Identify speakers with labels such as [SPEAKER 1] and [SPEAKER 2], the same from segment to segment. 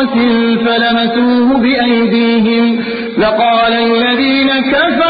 [SPEAKER 1] قرطاس فلمسوه بأيديهم. لقال الذين كفروا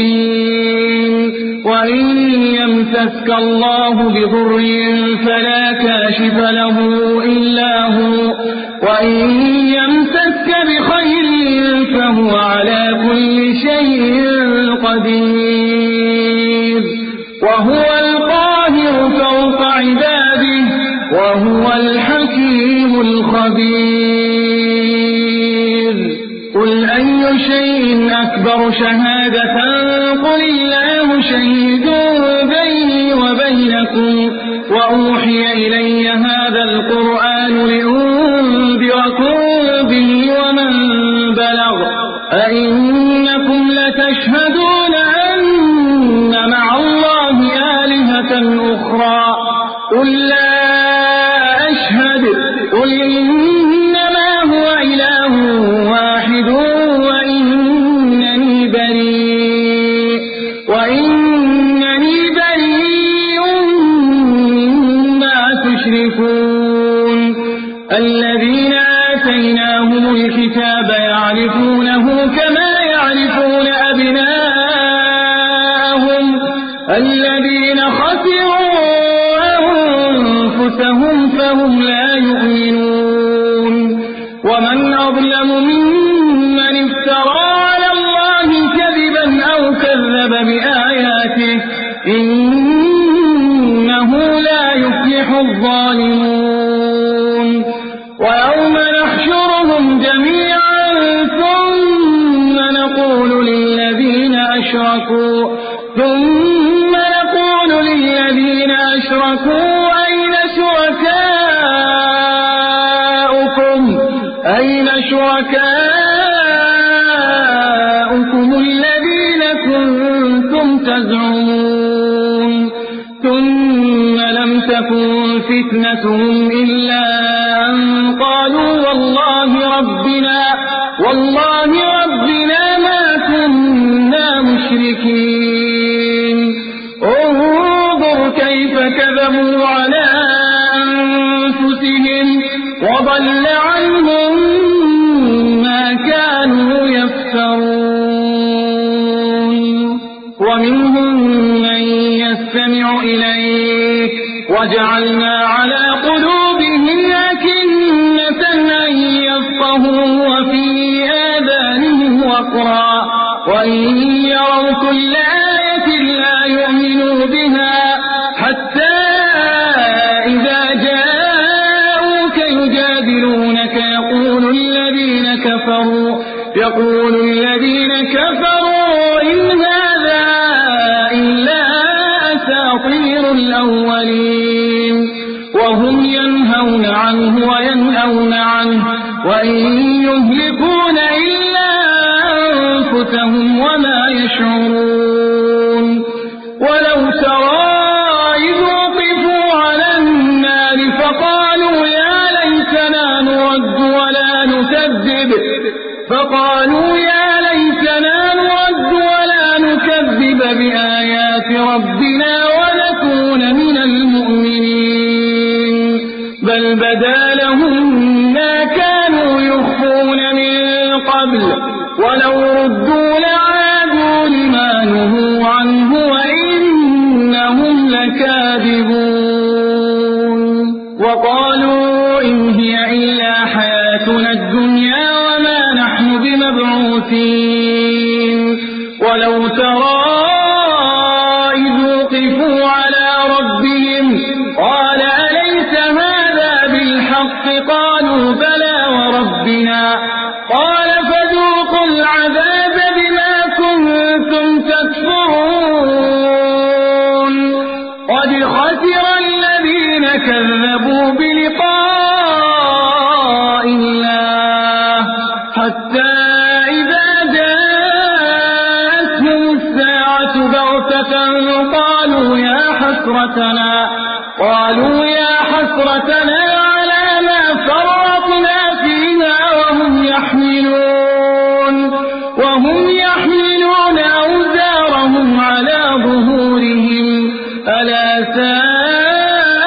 [SPEAKER 1] المبين وإن يمسسك الله بضر فلا كاشف له إلا هو. وإن يمسسك بخير فهو على كل شيء قدير. وهو القاهر فوق عباده وهو الحكيم الخبير. قل أي شيء أكبر شهادة شهيد بيني وبينكم وأوحي إلي هذا القرآن لأنذركم به ومن بلغ. أئنكم لتشهدون الذين خسروا أنفسهم فهم لا يؤمنون. شركاؤكم الذين كنتم تزعمون ثم لم تكن فتنتهم إلا أن قالوا والله ربنا والله ربنا ما كنا مشركين. انظر كيف كذبوا على أنفسهم وضل وجعلنا على قلوبهم أكنة أن يفقهوا وفي آذانهم وقرا. وإن يروا كل آية لا يؤمنوا بها حتى إذا جاءوك يجادلونك. يقول الذين كفروا يقول الأولين وهم ينهون عنه وينأون عنه وإن يهلكون إلا أنفسهم وما يشعرون. ولو ترى إذ وقفوا على النار فقالوا يا ليتنا نرد ولا نكذب. فقالوا يا ليتنا نرد ولا نكذب بآيات ربنا ونكون بل حسرتنا على ما فرطنا فيها وهم يحملون وهم يحملون أوزارهم على ظهورهم ألا ساء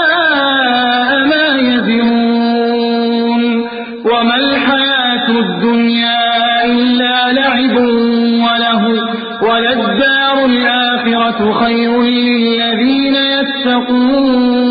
[SPEAKER 1] ما يزرون. وما الحياة الدنيا إلا لعب وله وللدار الآخرة خير للذين يتقون.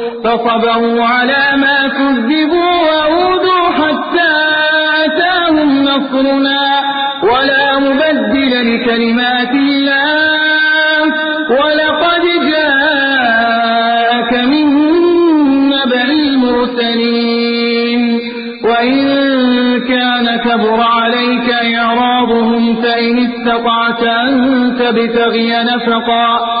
[SPEAKER 1] فصبروا على ما كذبوا وأوذوا حتى أتاهم نصرنا. ولا مبدل لكلمات الله. ولقد جاءك من نبأ المرسلين. وإن كان كبر عليك إعراضهم فإن استطعت أن تبتغي نفقا.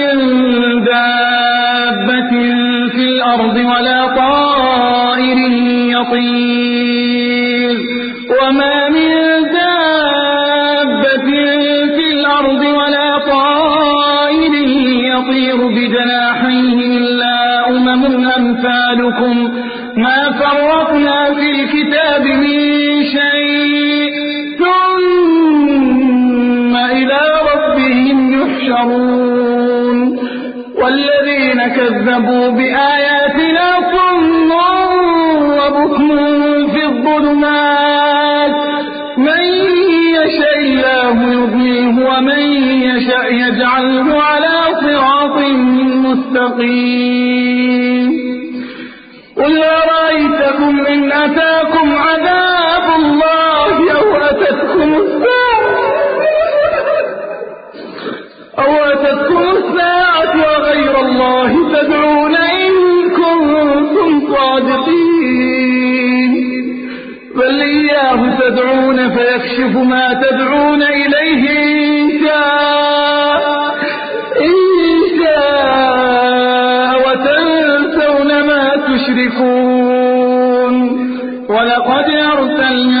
[SPEAKER 1] الأرض ولا طائر يطير. وما من دابة في الأرض ولا طائر يطير بجناحيه إلا أمم أمثالكم. ما فرطنا في الكتاب من كذبوا بآياتنا صم وبكم في الظلمات. من يشاء الله يضلله ومن يشاء يجعله على صراط مستقيم. قل أرأيتكم إن أتاكم عذاب الله أو أتتكم أو أتتكم الساعة وغير الله تدعون إن كنتم صادقين. بل إياه تدعون فيكشف ما تدعون إليه إن شاء. إن شاء وتنسون ما تشركون. ولقد أرسلنا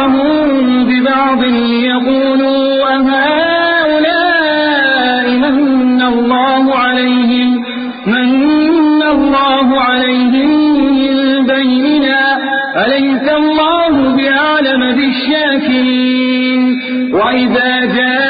[SPEAKER 1] بعضهم ببعض ليقولوا أهؤلاء من الله عليهم من الله عليهم من بيننا أليس الله بأعلم بالشاكرين؟ وإذا جاءك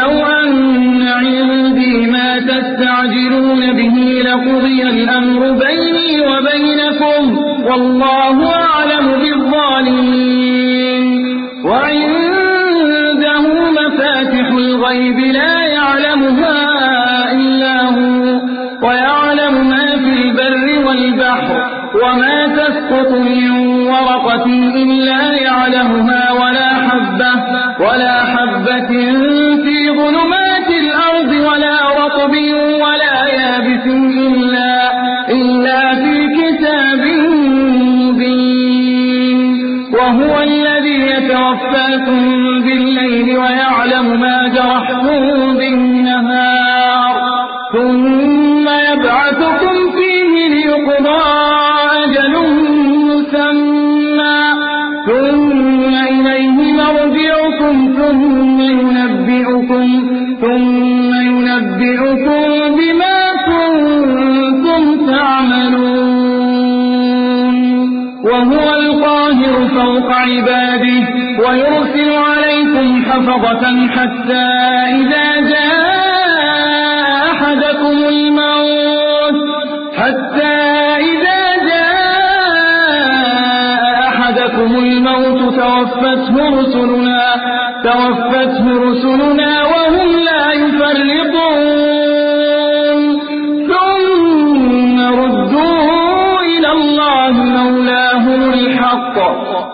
[SPEAKER 1] لو أن عندي ما تستعجلون به لقضي الأمر بيني وبينكم والله أعلم بالظالمين. وعنده مفاتح الغيب لا يعلمها إلا هو ويعلم ما في البر والبحر وما تسقط من ورقة إلا يعلمها ولا حبة ولا حبة ظلمات الأرض ولا رطب ولا يابس إلا, إلا في كتاب مبين. وهو الذي يتوفاكم بالليل عباده ويرسل عليكم حفظة حتى إذا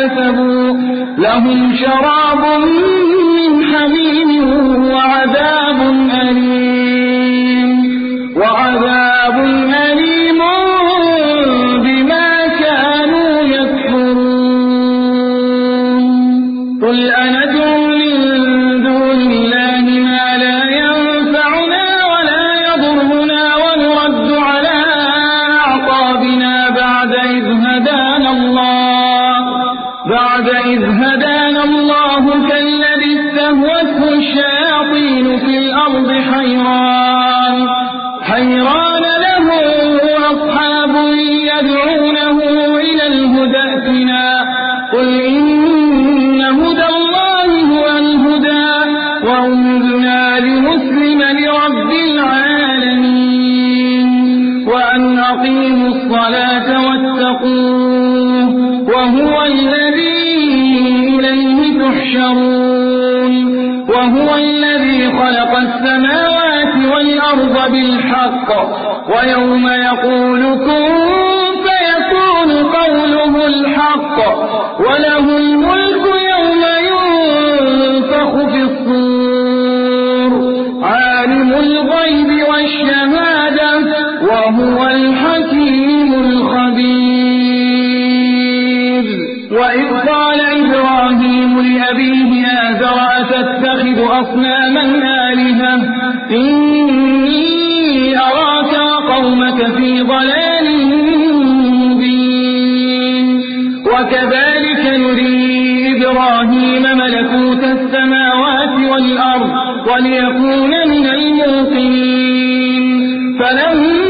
[SPEAKER 1] كسبوا لهم شراب من فلما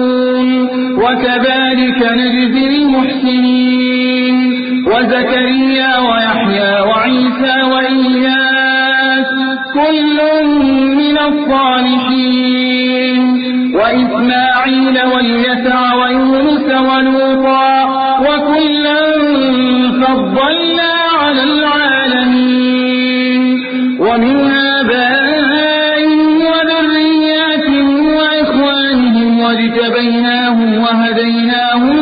[SPEAKER 1] المحسنين وزكريا ويحيى وعيسى وإياس كل من الصالحين. وإسماعيل واليسع ويونس ولوطا وكلا فضلنا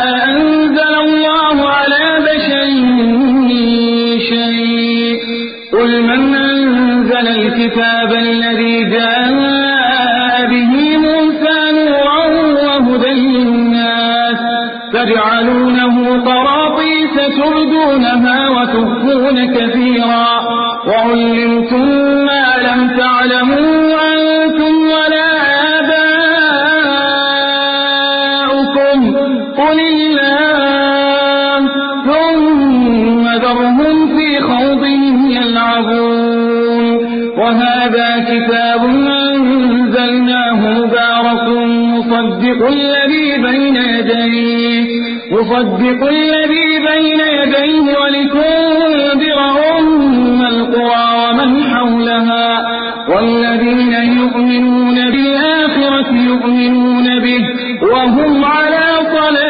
[SPEAKER 1] أنزل الله على بشر من شيء. قل من أنزل الكتاب الذي جاء به موسى نورا وهدى للناس؟ تجعلونه قراطيس تبدونها وتخفون كثيرا. وعلمتم ما لم تعلموا أنتم مصدق الذي بين يديه ولتنذر أم القرى ومن حولها والذين يؤمنون بالآخرة يؤمنون به وهم على صلاتهم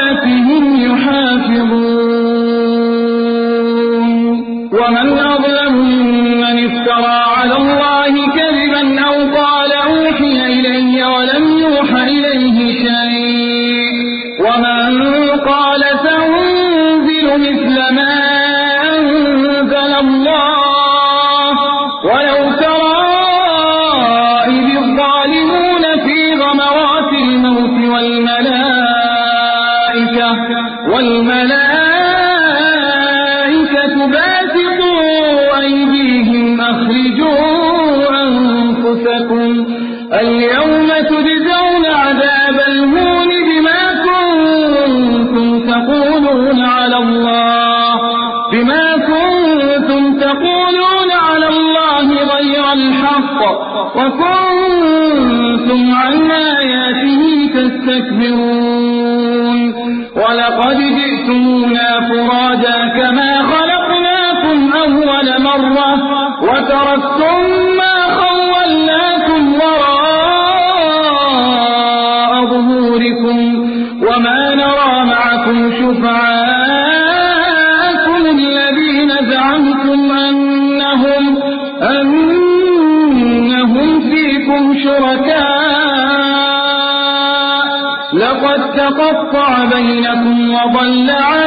[SPEAKER 1] وتركتم ما خولناكم وراء ظهوركم وما نرى معكم شفعاءكم الذين زعمتم أنهم, أنهم فيكم شركاء. لقد تقطع بينكم وضل عنكم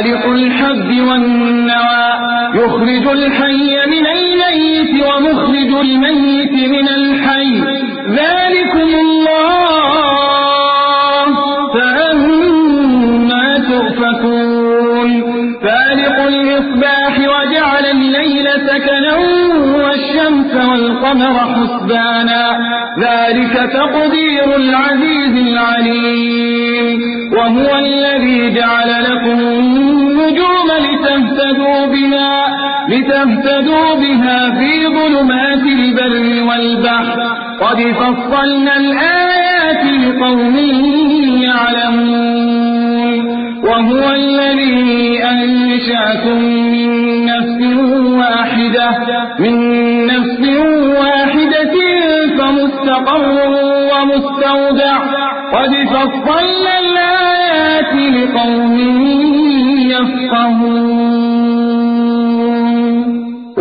[SPEAKER 1] فارق الحب والنوى يخرج الحي من الميت ومخرج الميت من الحي. ذلكم الله فأنا تؤفكون. فارق الإصباح وجعل الليل سكنا والشمس والقمر حسبانا. ذلك تقدير العزيز العليم. وهو الذي جعل لكم لتهتدوا بها في ظلمات البر والبحر. قد فصلنا الآيات لقوم يعلمون. وهو الذي أنشأكم من نفس واحدة من نفس واحدة فمستقر ومستودع. قد فصلنا الآيات لقوم يفقهون.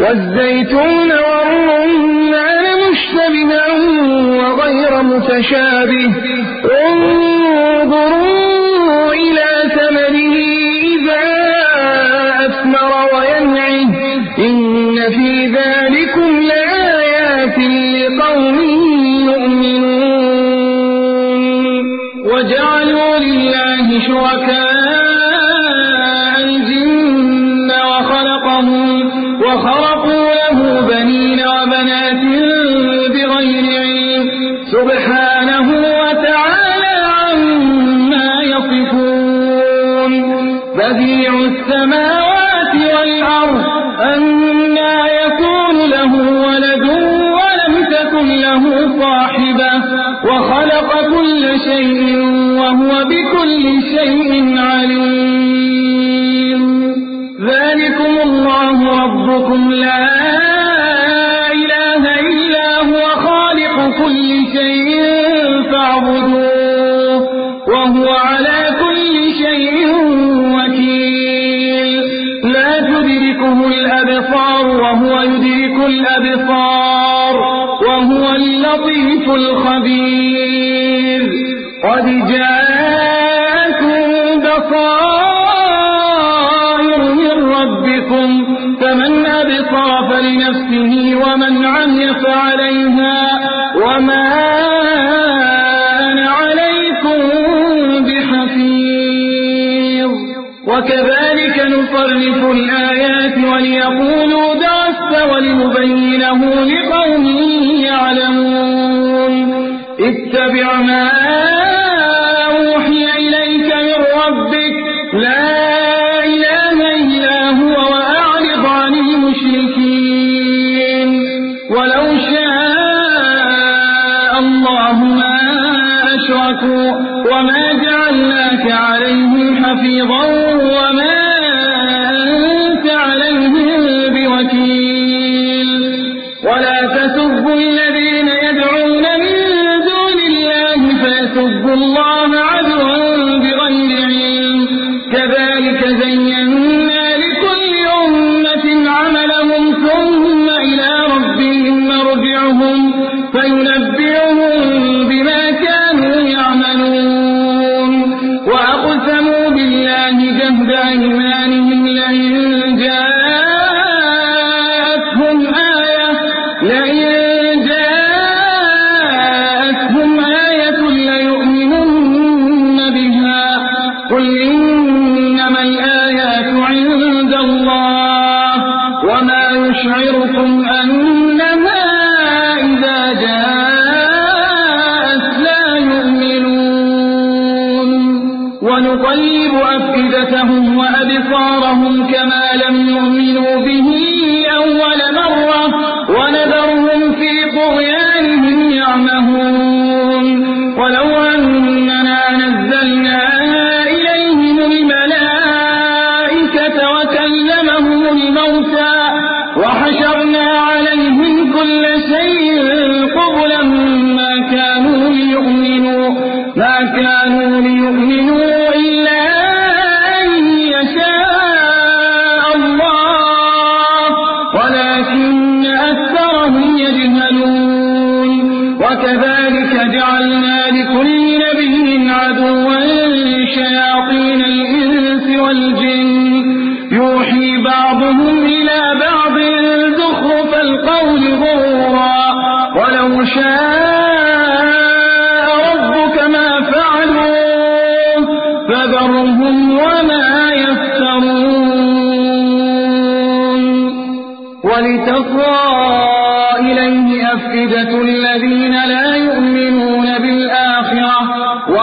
[SPEAKER 1] والزيتون والرمان مشتبها وغير متشابه. وكذلك نصرف الآيات وليقولوا درست ولنبينه لقوم يعلمون. اتبع ما أوحي إليك من ربك. لا ما كانوا ليؤمنوا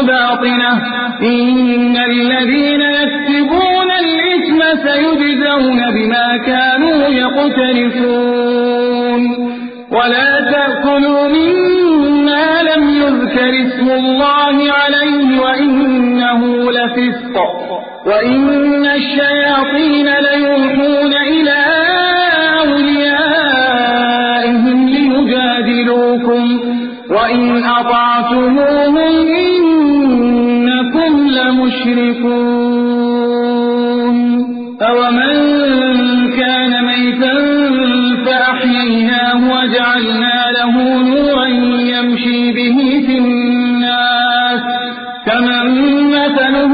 [SPEAKER 1] وباطنه إن الذين يكسبون الإثم سيجزون بما كانوا يقترفون. ولا تأكلوا مما لم يذكر اسم الله عليه وإنه لفسق. وإن الشياطين ليوحون إلى أوليائهم وإن أطعتموهم إنكم لمشركون أومن كان ميتا فأحييناه وجعلنا له نورا يمشي به في الناس كمن مثله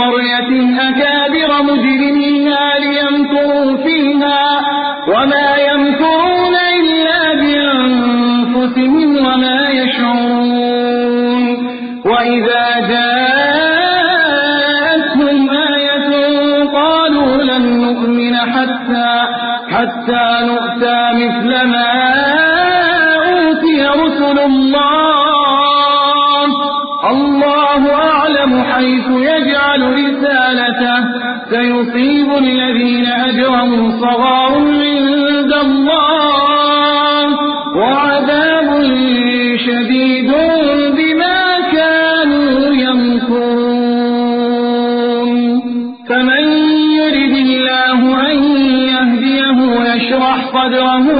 [SPEAKER 1] قرية أكابر مجرميها يشرح صدره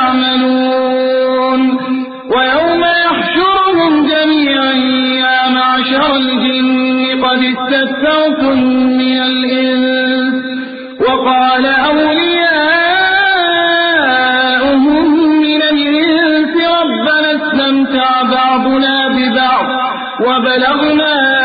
[SPEAKER 1] يعملون. ويوم يحشرهم جميعا يا معشر الجن قد استثرتم من الإنس. وقال أولياؤهم من الإنس ربنا استمتع بعضنا ببعض وبلغنا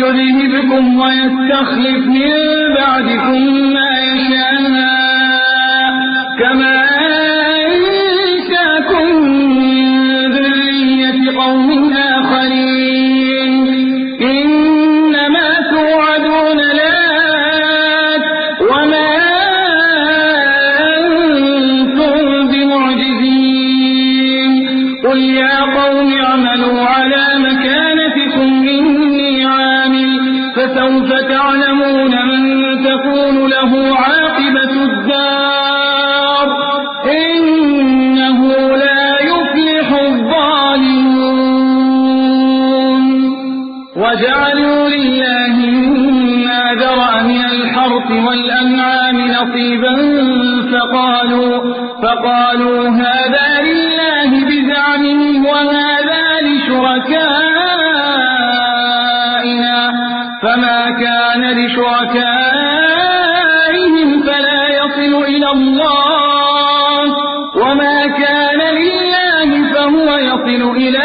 [SPEAKER 1] يذهبكم ويستخلف من بعدكم ما يشاء كما نصيبا فقالوا, فقالوا هذا لله بزعم وهذا لشركائنا فما كان لشركائهم فلا يصل إلى الله وما كان لله فهو يصل إلى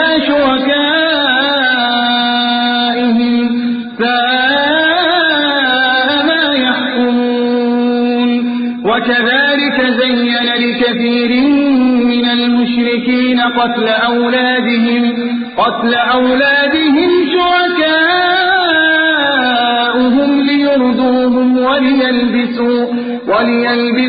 [SPEAKER 1] قتل أولادهم قتل أولادهم شركاؤهم ليردوهم وليلبسوا وليلبسوا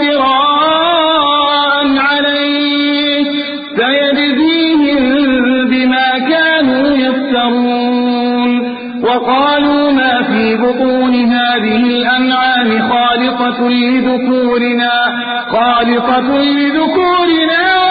[SPEAKER 1] لذكورنا خالصة لذكورنا.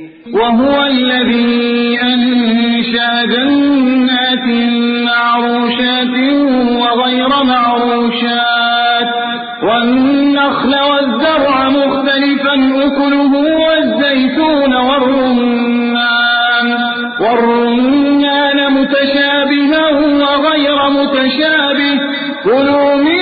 [SPEAKER 1] وهو الذي أنشى جنات معروشات وغير معروشات والنخل والزرع مختلفا أكله والزيتون والرمان. والرمان متشابها وغير متشابه. كلوا من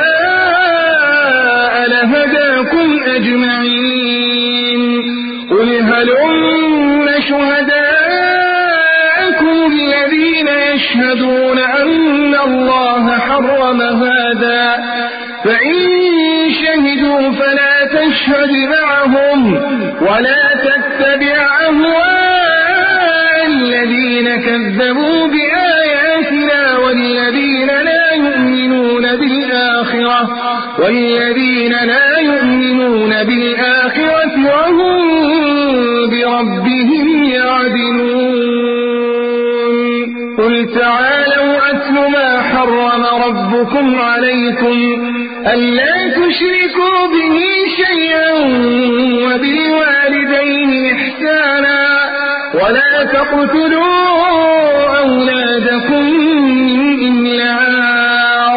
[SPEAKER 1] لهداكم أجمعين. قل هلم شهداءكم الذين يشهدون أن الله حرم هذا؟ فإن شهدوا فلا تشهد معهم ولا تتبع أهواء الذين كذبوا بآياتنا. بالآخرة والذين لا يؤمنون بالآخرة وهم بربهم يعدلون. قل تعالوا أتل ما حرم ربكم عليكم ألا تشركوا به شيئا وبالوالدين إحسانا ولا تقتلوا أولادكم من إملاق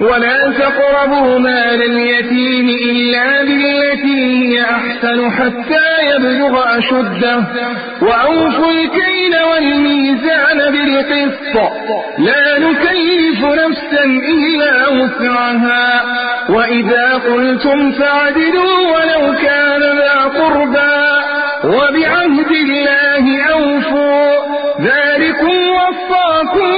[SPEAKER 1] ولا تقربوا مال اليتيم إلا بالتي هي أحسن حتى يبلغ أشده. وأوفوا الكيل والميزان بالقسط. لا نكلف نفسا إلا وسعها. وإذا قلتم فاعدلوا ولو كان ذا قربى. وبعهد الله أوفوا. ذلكم وصاكم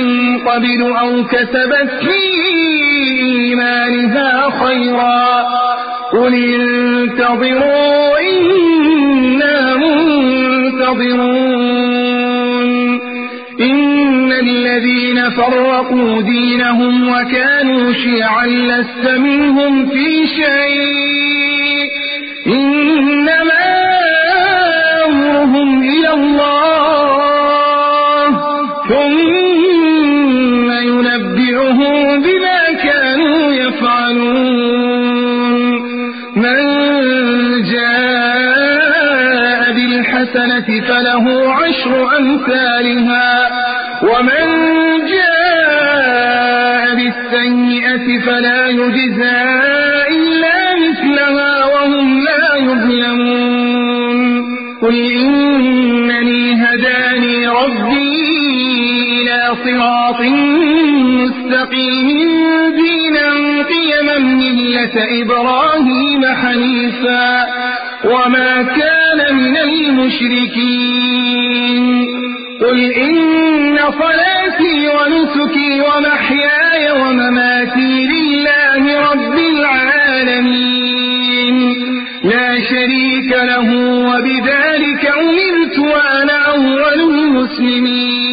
[SPEAKER 1] من قبل أو كسبت في إيمانها خيرا. قل انتظروا إنا منتظرون. إن الذين فرقوا دينهم وكانوا شيعا لست منهم في شيء. إنما أمرهم إلى الله. جاء بالحسنة فله عشر أمثالها. ومن جاء بالسيئة فلا يجزى إلا مثلها وهم لا يظلمون. قل إنني هداني ربي إلى صراط مستقيم دينا قيما ملة إبراهيم حنيفا. وما كان من المشركين. قل إن صلاتي ونسكي ومحياي ومماتي لله رب العالمين. لا شريك له وبذلك أمرت وأنا أول المسلمين.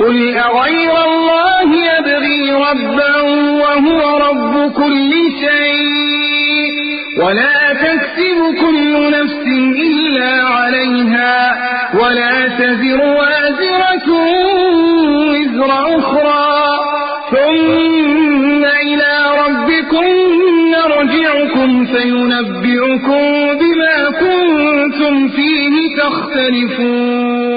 [SPEAKER 1] قل أغير الله يبغي ربا وهو رب كل شيء. ولا تكسب إلا عليها ولا تزر وازرة وزر أخرى. ثم إلى ربكم نرجعكم فينبئكم بما كنتم فيه تختلفون.